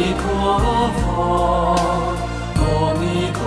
阿弥陀佛，阿弥陀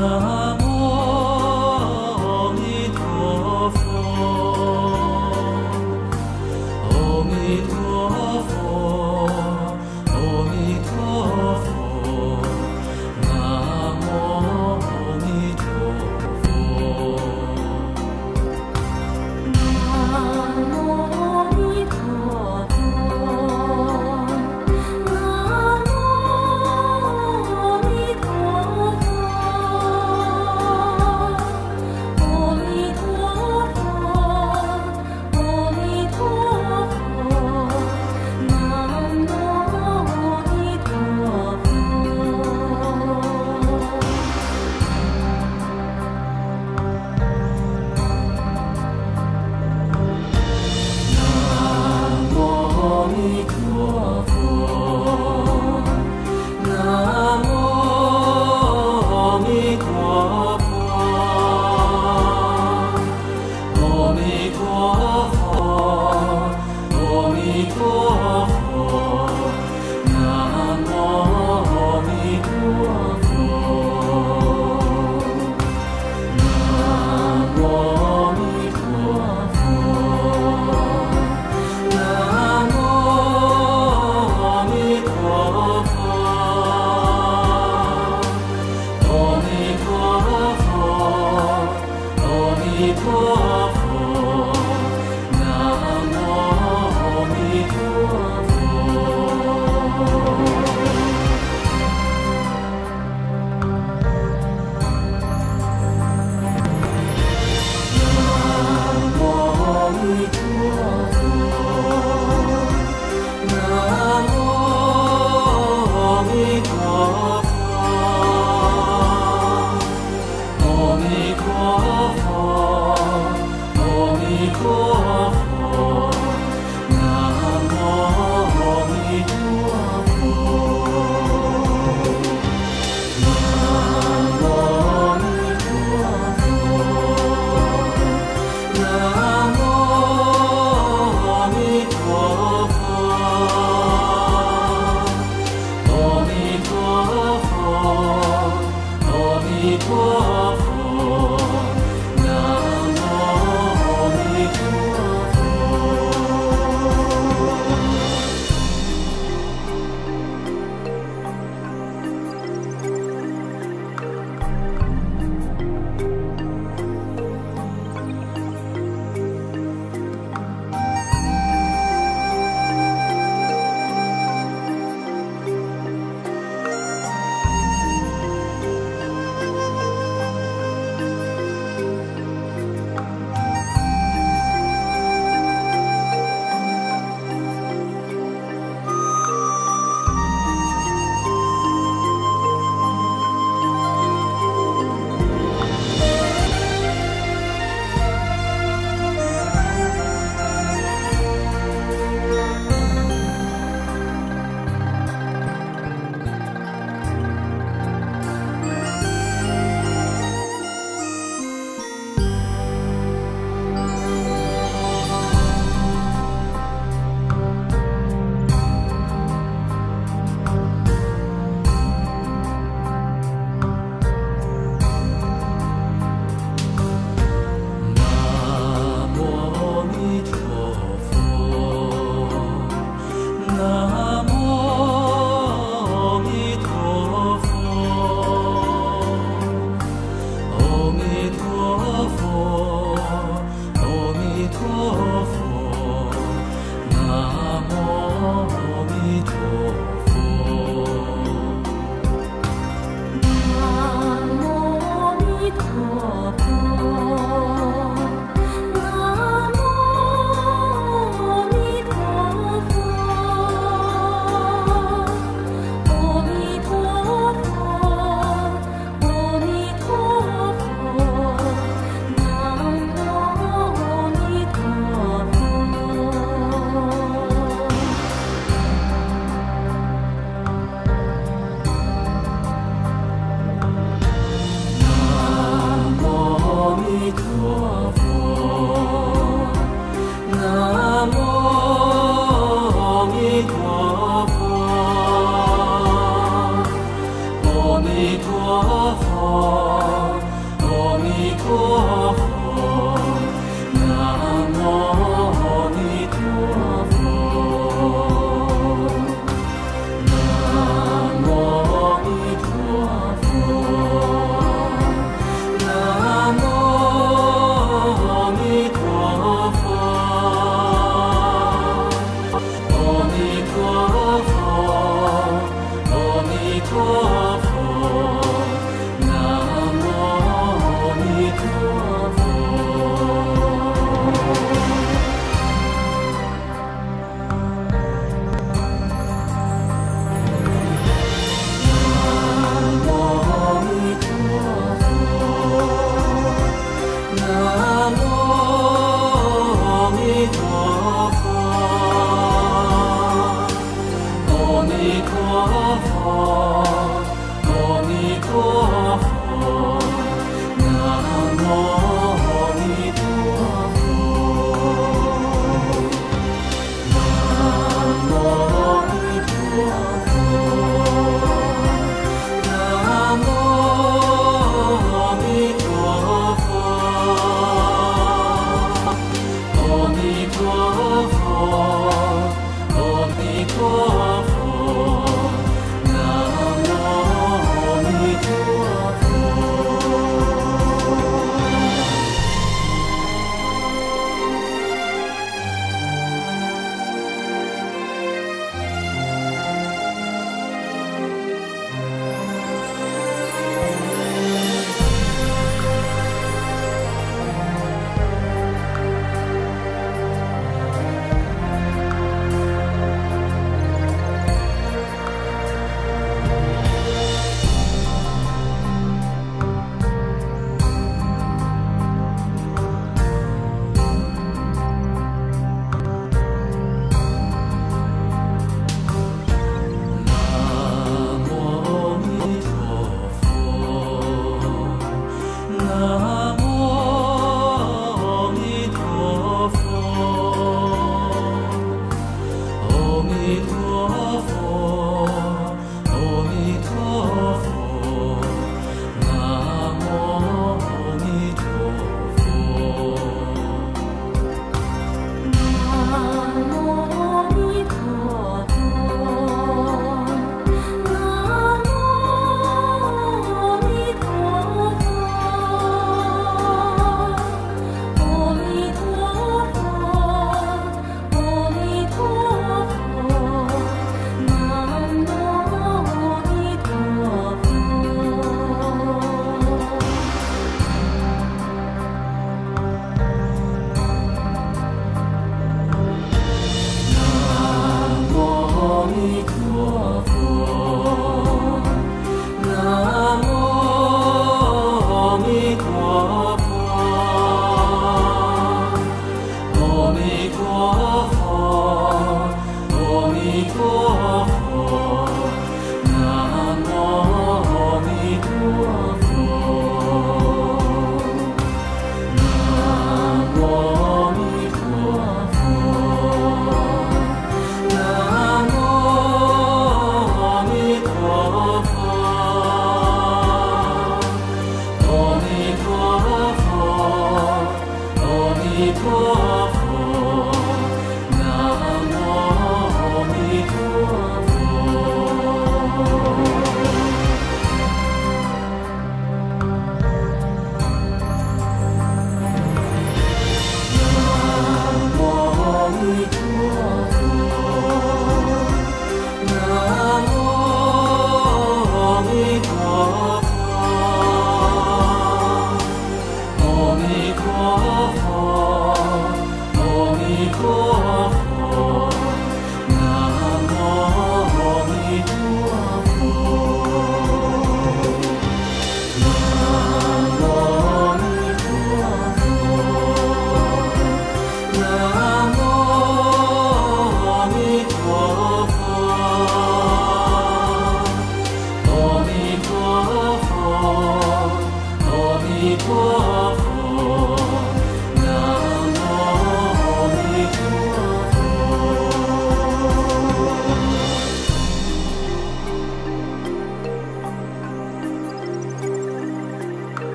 heart.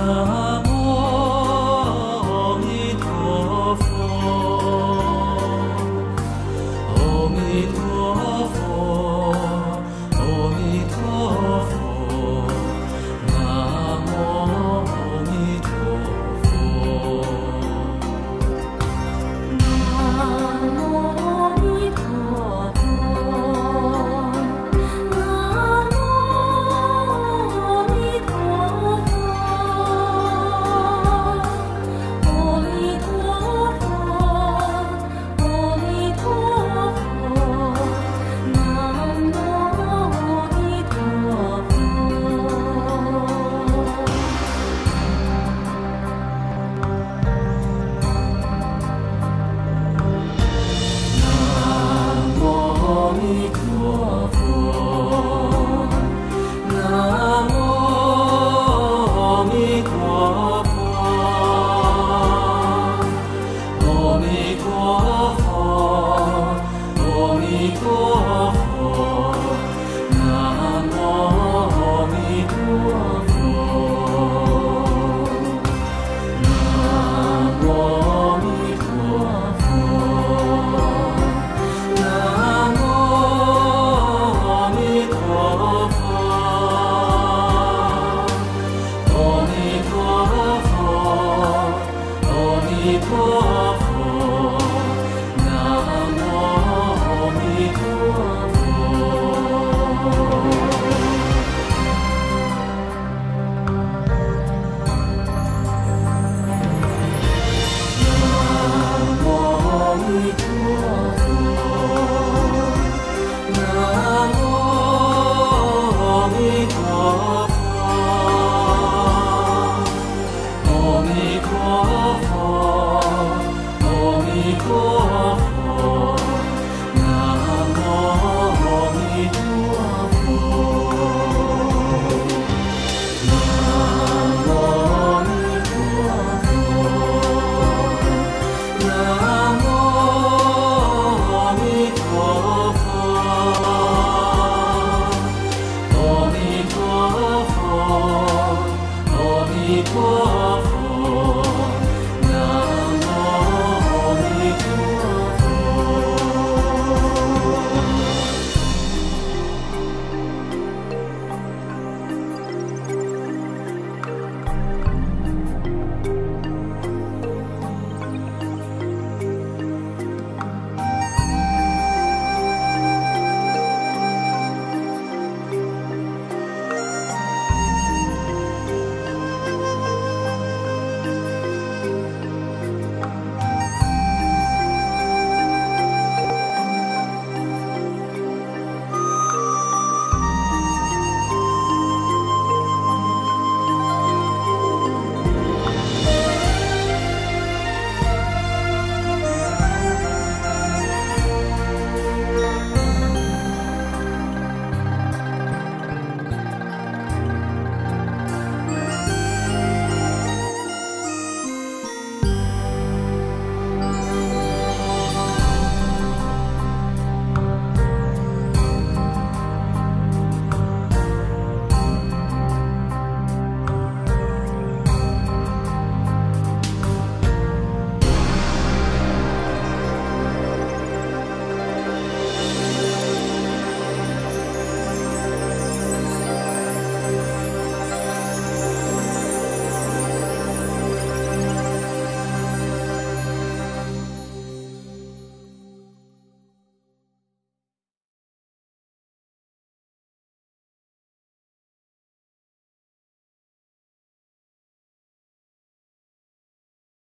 Oh.